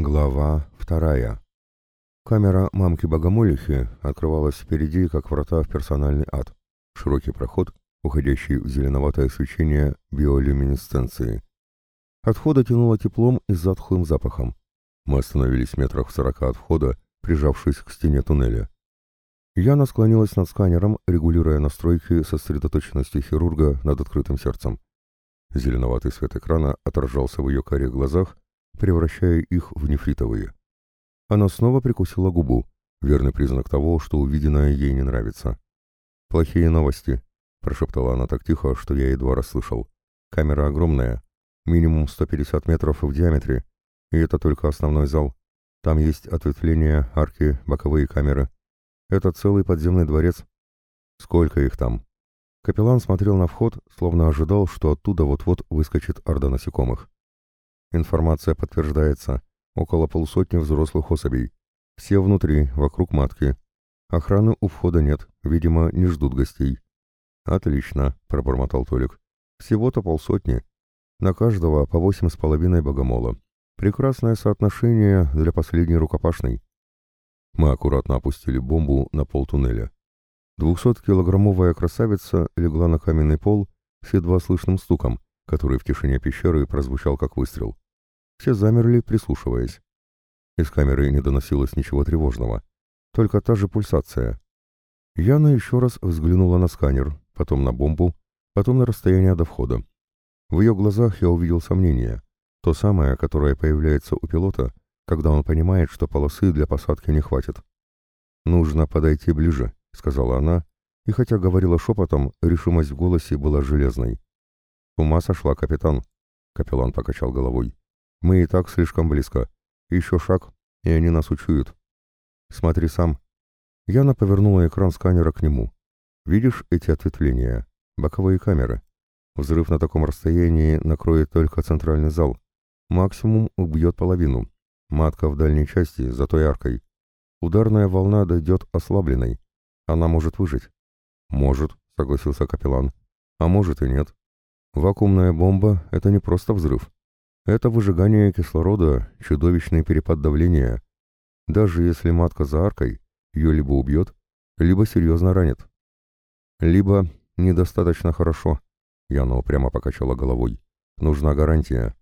Глава вторая. Камера мамки-богомолихи открывалась впереди, как врата в персональный ад. Широкий проход, уходящий в зеленоватое свечение биолюминесценции. От входа тянуло теплом и затхлым запахом. Мы остановились метрах в сорока от входа, прижавшись к стене туннеля. Яна склонилась над сканером, регулируя настройки сосредоточенности хирурга над открытым сердцем. Зеленоватый свет экрана отражался в ее карих глазах, превращая их в нефритовые. Она снова прикусила губу, верный признак того, что увиденное ей не нравится. «Плохие новости», — прошептала она так тихо, что я едва расслышал. «Камера огромная, минимум 150 метров в диаметре, и это только основной зал. Там есть ответвления, арки, боковые камеры. Это целый подземный дворец. Сколько их там?» Капеллан смотрел на вход, словно ожидал, что оттуда вот-вот выскочит орда насекомых. Информация подтверждается. Около полусотни взрослых особей. Все внутри, вокруг матки. Охраны у входа нет, видимо, не ждут гостей. «Отлично», — пробормотал Толик. «Всего-то полсотни. На каждого по восемь с половиной богомола. Прекрасное соотношение для последней рукопашной». Мы аккуратно опустили бомбу на пол туннеля. Двухсоткилограммовая красавица легла на каменный пол с едва слышным стуком, который в тишине пещеры прозвучал как выстрел. Все замерли, прислушиваясь. Из камеры не доносилось ничего тревожного, только та же пульсация. Яна еще раз взглянула на сканер, потом на бомбу, потом на расстояние до входа. В ее глазах я увидел сомнение, то самое, которое появляется у пилота, когда он понимает, что полосы для посадки не хватит. «Нужно подойти ближе», — сказала она, и хотя говорила шепотом, решимость в голосе была железной ума сошла, капитан. Капеллан покачал головой. Мы и так слишком близко. Еще шаг, и они нас учуют. Смотри сам. Яна повернула экран сканера к нему. Видишь эти ответвления? Боковые камеры. Взрыв на таком расстоянии накроет только центральный зал. Максимум убьет половину. Матка в дальней части, за той аркой. Ударная волна дойдет ослабленной. Она может выжить. Может, согласился капеллан. А может и нет. Вакуумная бомба — это не просто взрыв. Это выжигание кислорода, чудовищный перепад давления. Даже если матка за аркой, ее либо убьет, либо серьезно ранит. Либо недостаточно хорошо. Яна прямо покачала головой. Нужна гарантия.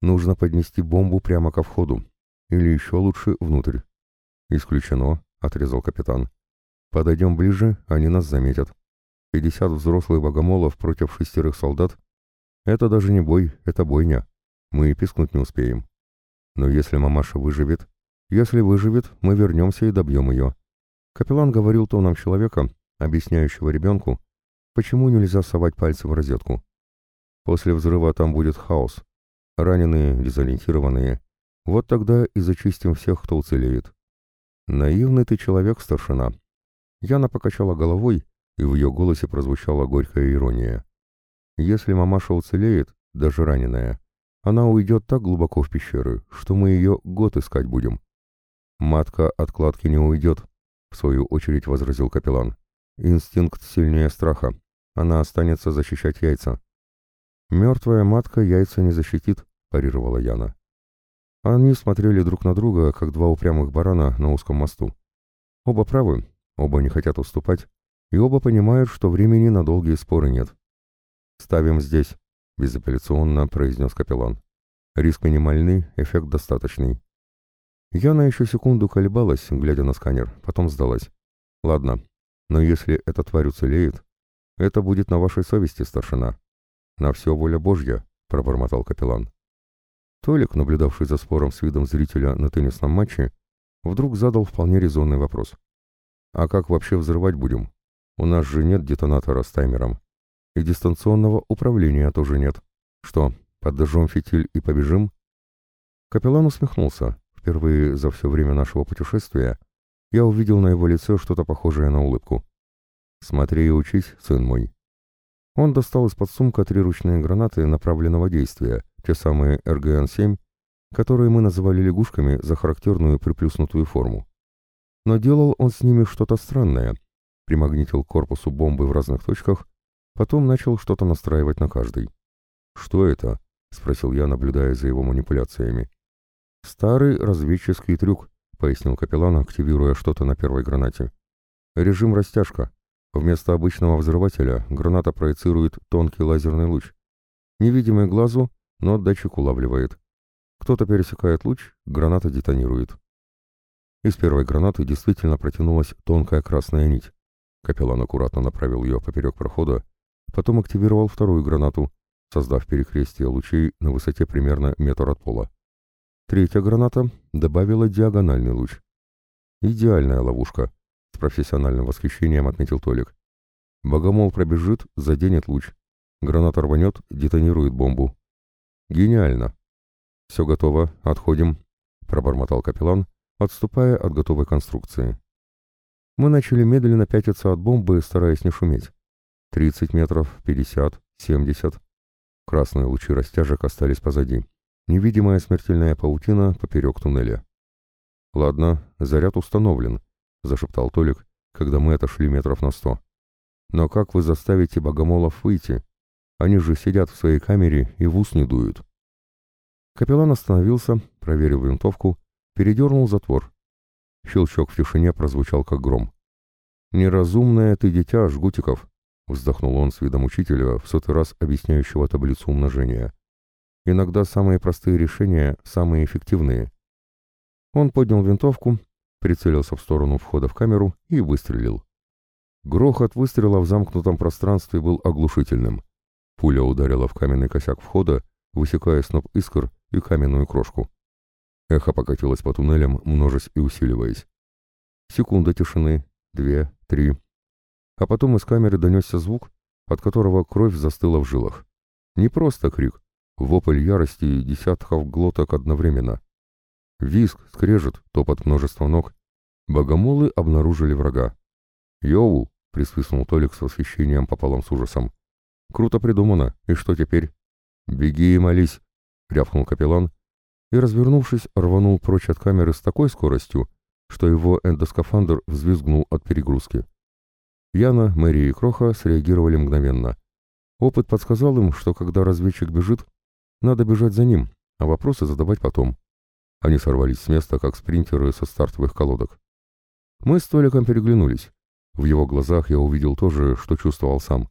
Нужно поднести бомбу прямо ко входу. Или еще лучше внутрь. Исключено, отрезал капитан. Подойдем ближе, они нас заметят. Пятьдесят взрослых богомолов против шестерых солдат это даже не бой, это бойня. Мы и пискнуть не успеем. Но если мамаша выживет, если выживет, мы вернемся и добьем ее. Капеллан говорил тоном человека, объясняющего ребенку, почему нельзя совать пальцы в розетку. После взрыва там будет хаос. Раненые, дезориентированные. Вот тогда и зачистим всех, кто уцелеет. Наивный ты человек, старшина. Яна покачала головой, и в ее голосе прозвучала горькая ирония. Если мамаша уцелеет, даже раненая, она уйдет так глубоко в пещеры, что мы ее год искать будем. Матка от кладки не уйдет, в свою очередь возразил капеллан. Инстинкт сильнее страха. Она останется защищать яйца. Мертвая матка яйца не защитит, парировала Яна. Они смотрели друг на друга, как два упрямых барана на узком мосту. Оба правы, оба не хотят уступать, и оба понимают, что времени на долгие споры нет. «Ставим здесь», — безапелляционно произнес капеллан. «Риск минимальный, эффект достаточный». Яна еще секунду колебалась, глядя на сканер, потом сдалась. «Ладно, но если эта тварь уцелеет, это будет на вашей совести, старшина». «На все воля Божья», — пробормотал капеллан. Толик, наблюдавший за спором с видом зрителя на теннисном матче, вдруг задал вполне резонный вопрос. «А как вообще взрывать будем? У нас же нет детонатора с таймером. И дистанционного управления тоже нет. Что, подожжем фитиль и побежим? Капеллан усмехнулся. Впервые за все время нашего путешествия я увидел на его лице что-то похожее на улыбку. «Смотри и учись, сын мой». Он достал из-под сумка три ручные гранаты направленного действия, те самые РГН-7, которые мы называли лягушками за характерную приплюснутую форму. Но делал он с ними что-то странное. Примагнитил корпусу бомбы в разных точках Потом начал что-то настраивать на каждый. «Что это?» — спросил я, наблюдая за его манипуляциями. «Старый разведческий трюк», — пояснил капеллан, активируя что-то на первой гранате. «Режим растяжка. Вместо обычного взрывателя граната проецирует тонкий лазерный луч. Невидимый глазу, но датчик улавливает. Кто-то пересекает луч, граната детонирует. Из первой гранаты действительно протянулась тонкая красная нить. Капеллан аккуратно направил ее поперек прохода, потом активировал вторую гранату, создав перекрестие лучей на высоте примерно метр от пола. Третья граната добавила диагональный луч. «Идеальная ловушка», — с профессиональным восхищением отметил Толик. «Богомол пробежит, заденет луч. Граната рванет, детонирует бомбу. Гениально!» «Все готово, отходим», — пробормотал капеллан, отступая от готовой конструкции. Мы начали медленно пятиться от бомбы, стараясь не шуметь. Тридцать метров, пятьдесят, семьдесят. Красные лучи растяжек остались позади. Невидимая смертельная паутина поперек туннеля. «Ладно, заряд установлен», — зашептал Толик, когда мы отошли метров на сто. «Но как вы заставите богомолов выйти? Они же сидят в своей камере и в ус не дуют». Капеллан остановился, проверил винтовку, передернул затвор. Щелчок в тишине прозвучал как гром. «Неразумное ты дитя, Жгутиков!» — вздохнул он с видом учителя, в сотый раз объясняющего таблицу умножения. «Иногда самые простые решения самые эффективные». Он поднял винтовку, прицелился в сторону входа в камеру и выстрелил. Грохот выстрела в замкнутом пространстве был оглушительным. Пуля ударила в каменный косяк входа, высекая сноп искр и каменную крошку. Эхо покатилось по туннелям, множась и усиливаясь. Секунда тишины, две, три. А потом из камеры донесся звук, от которого кровь застыла в жилах. Не просто крик, вопль ярости десятков глоток одновременно. Виск, скрежет, топот множества ног. Богомолы обнаружили врага. «Йоу!» — присвистнул Толик с восхищением пополам с ужасом. «Круто придумано. И что теперь?» «Беги и молись!» — рявкнул капеллан и, развернувшись, рванул прочь от камеры с такой скоростью, что его эндоскафандр взвизгнул от перегрузки. Яна, Мэри и Кроха среагировали мгновенно. Опыт подсказал им, что когда разведчик бежит, надо бежать за ним, а вопросы задавать потом. Они сорвались с места, как спринтеры со стартовых колодок. Мы с Толиком переглянулись. В его глазах я увидел то же, что чувствовал сам.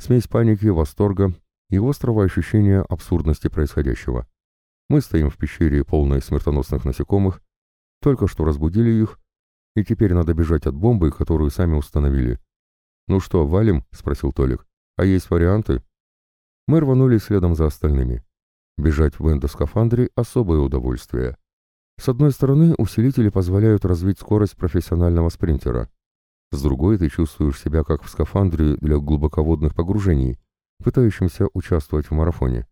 Смесь паники, восторга и острого ощущения абсурдности происходящего. Мы стоим в пещере, полной смертоносных насекомых, только что разбудили их, и теперь надо бежать от бомбы, которую сами установили. «Ну что, валим?» — спросил Толик. «А есть варианты?» Мы рванули следом за остальными. Бежать в эндоскафандре — особое удовольствие. С одной стороны, усилители позволяют развить скорость профессионального спринтера. С другой, ты чувствуешь себя как в скафандре для глубоководных погружений, пытающимся участвовать в марафоне.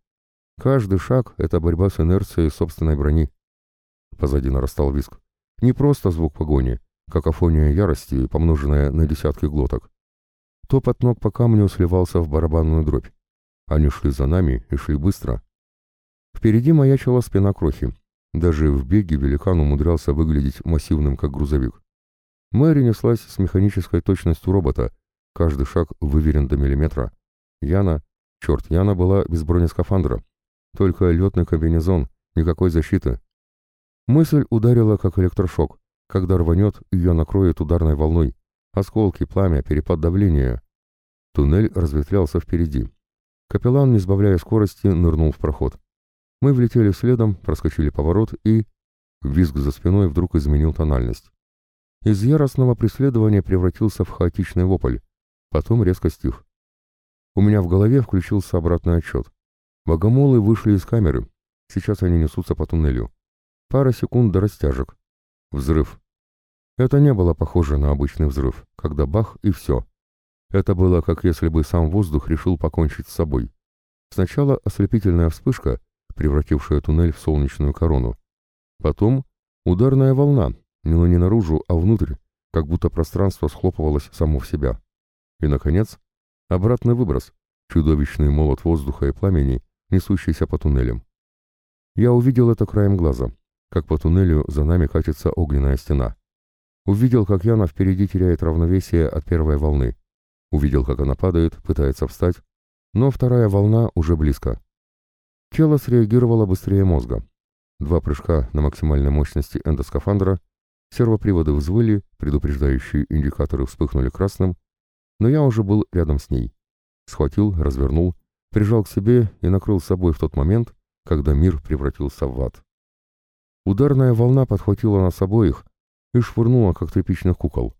Каждый шаг — это борьба с инерцией собственной брони. Позади нарастал виск. Не просто звук погони, какофония ярости, помноженная на десятки глоток. Топот ног по камню сливался в барабанную дробь. Они шли за нами и шли быстро. Впереди маячила спина крохи. Даже в беге великан умудрялся выглядеть массивным, как грузовик. Мэри неслась с механической точностью робота. Каждый шаг выверен до миллиметра. Яна... Черт, Яна была без бронескафандра. Только летный комбинезон, никакой защиты. Мысль ударила как электрошок. Когда рванет, ее накроет ударной волной. Осколки, пламя, перепад давления. Туннель разветвлялся впереди. Капеллан, не сбавляя скорости, нырнул в проход. Мы влетели следом, проскочили поворот и... Визг за спиной вдруг изменил тональность. Из яростного преследования превратился в хаотичный вопль. Потом резко стих. У меня в голове включился обратный отчет. Богомолы вышли из камеры. Сейчас они несутся по туннелю. Пара секунд до растяжек. Взрыв. Это не было похоже на обычный взрыв, когда бах и все. Это было как если бы сам воздух решил покончить с собой. Сначала ослепительная вспышка, превратившая туннель в солнечную корону. Потом ударная волна, но не наружу, а внутрь, как будто пространство схлопывалось само в себя. И, наконец, обратный выброс, чудовищный молот воздуха и пламени, несущийся по туннелям. Я увидел это краем глаза, как по туннелю за нами катится огненная стена. Увидел, как Яна впереди теряет равновесие от первой волны. Увидел, как она падает, пытается встать, но вторая волна уже близко. Тело среагировало быстрее мозга. Два прыжка на максимальной мощности эндоскафандра, сервоприводы взвыли, предупреждающие индикаторы вспыхнули красным, но я уже был рядом с ней. Схватил, развернул, прижал к себе и накрыл собой в тот момент, когда мир превратился в ад. Ударная волна подхватила нас обоих и швырнула, как тряпичных кукол.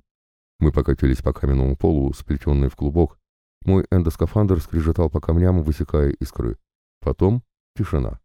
Мы покатились по каменному полу, сплетенный в клубок. Мой эндоскафандр скрежетал по камням, высекая искры. Потом тишина.